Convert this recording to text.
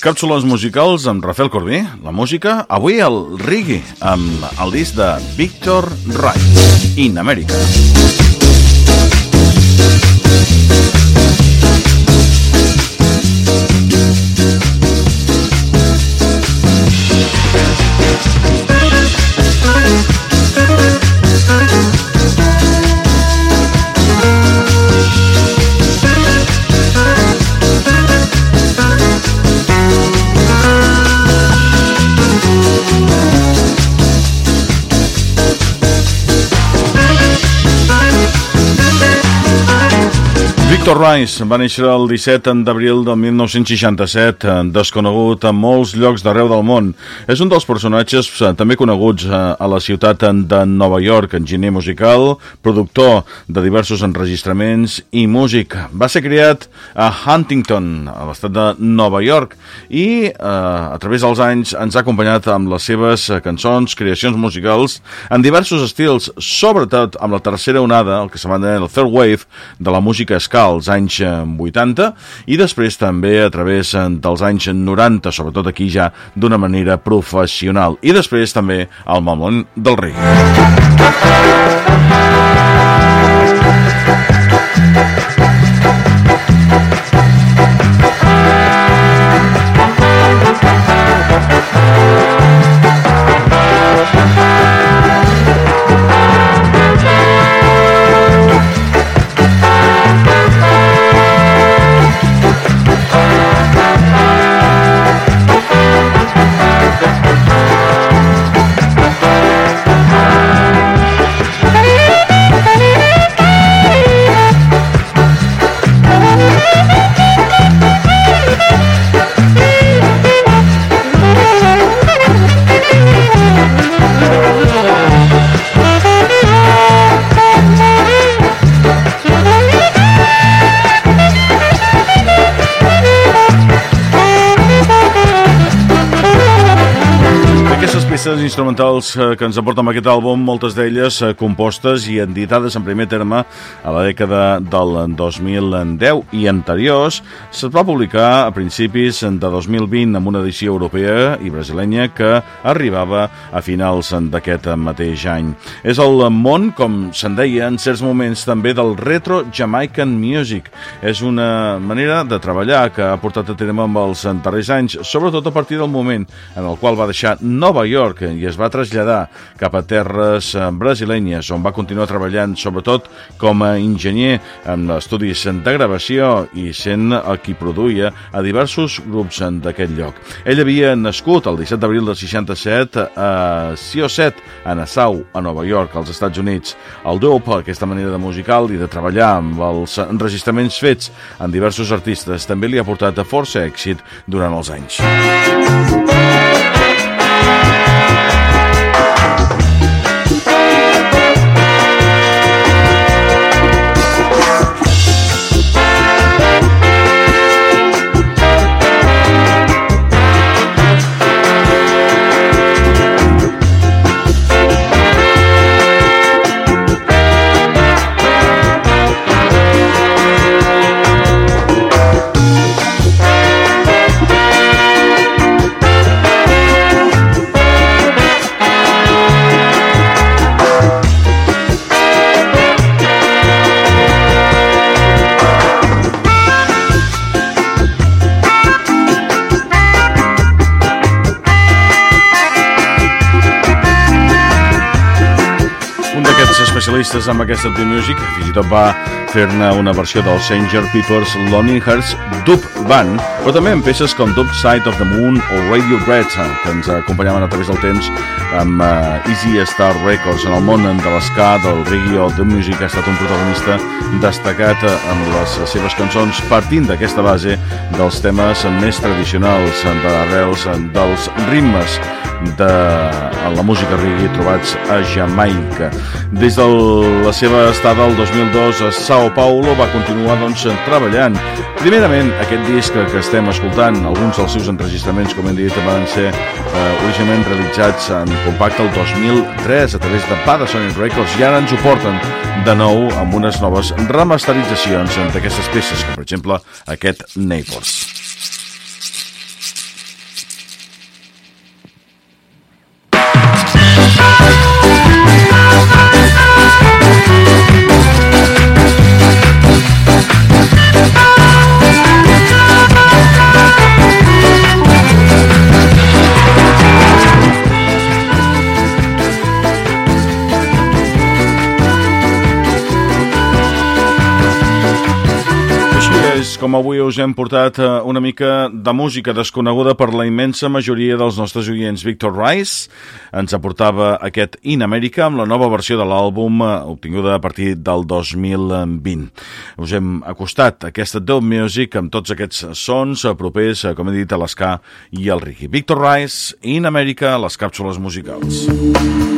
Càpsules musicals amb Rafael Corbí, la música, avui el reggae, amb el disc de Victor Wright, In America. Victor Rice va néixer el 17 d'abril del 1967, desconegut a molts llocs d'arreu del món. És un dels personatges eh, també coneguts eh, a la ciutat de Nova York, enginyer musical, productor de diversos enregistraments i músic. Va ser criat a Huntington, a l'estat de Nova York, i eh, a través dels anys ens ha acompanyat amb les seves cançons, creacions musicals, en diversos estils, sobretot amb la tercera onada, el que va el third wave, de la música ska als anys 80 eh, i després també a través eh, dels anys 90, sobretot aquí ja d'una manera professional. I després també al món del reggae. Peces instrumentals eh, que ens aporten aquest àlbum, moltes d'elles eh, compostes i editades en primer terme a la dècada del 2010 i anteriors, se't va publicar a principis de 2020 amb una edició europea i brasilenya que arribava a finals d'aquest mateix any. És el món, com se'n deia en certs moments també, del retro Jamaican Music. És una manera de treballar que ha portat a terme amb els darrers anys, sobretot a partir del moment en el qual va deixar Nova York York i es va traslladar cap a terres eh, brasilenyes on va continuar treballant sobretot com a enginyer en estudis de gravació i sent el qui produïa a diversos grups d'aquest lloc. Ell havia nascut el 17 d'abril del 67 a Sioset, a Nassau, a Nova York, als Estats Units. El dope, aquesta manera de musical i de treballar amb els enregistraments fets en diversos artistes, també li ha portat a força èxit durant els anys. Especialistes amb aquesta de music, fins i tot va fer-ne una versió del Sanger People's Lonely Hearts Dub Band, però també amb peces com Dub Side of the Moon o Radio Dread, que ens acompanyaven a través del temps amb uh, Easy Star Records. En el món de l'esca, del reggae o de music ha estat un protagonista destacat en les seves cançons partint d'aquesta base dels temes més tradicionals, d'arrels dels ritmes de la música reggae trobats a Jamaica. Des de la seva estada el 2002 a Sao Paulo va continuar doncs, treballant. Primerament, aquest disc que estem escoltant, alguns dels seus enregistraments, com hem dit, van ser eh, originalment realitzats en compacte el 2003 a través de Panasonic Records i ara ens ho porten de nou amb unes noves remasteritzacions d'aquestes peces, com per exemple aquest Neighbors. Rice, com avui us hem portat eh, una mica de música desconeguda per la immensa majoria dels nostres oients. Victor Rice ens aportava aquest In America amb la nova versió de l'àlbum eh, obtinguda a partir del 2020. Us hem acostat aquesta Dope Music amb tots aquests sons eh, propers, com he dit, a l'esca i al reggae. Victor Rice, In America, les càpsules musicals. Música